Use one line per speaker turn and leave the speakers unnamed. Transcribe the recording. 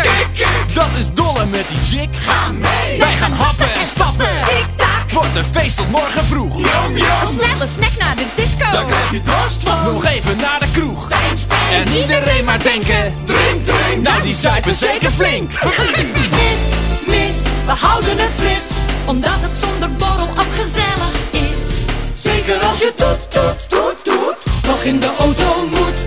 Kijk, Dat is dolle met die chick.
Ga mee.
Wij gaan happen en stappen.
Tik-tak.
Wordt een feest tot morgen vroeg.
Yum, yum.
Snack naar de disco.
Dan krijg je dorst van.
Nog even naar de kroeg. En iedereen maar denken.
Drink, drink.
Nou die zuipen zeker flink.
mis, mis. We houden het fris. Omdat het zonder borrel afgezellig is.
Zeker als je toet, toet, toet, toet. Nog in de auto moet.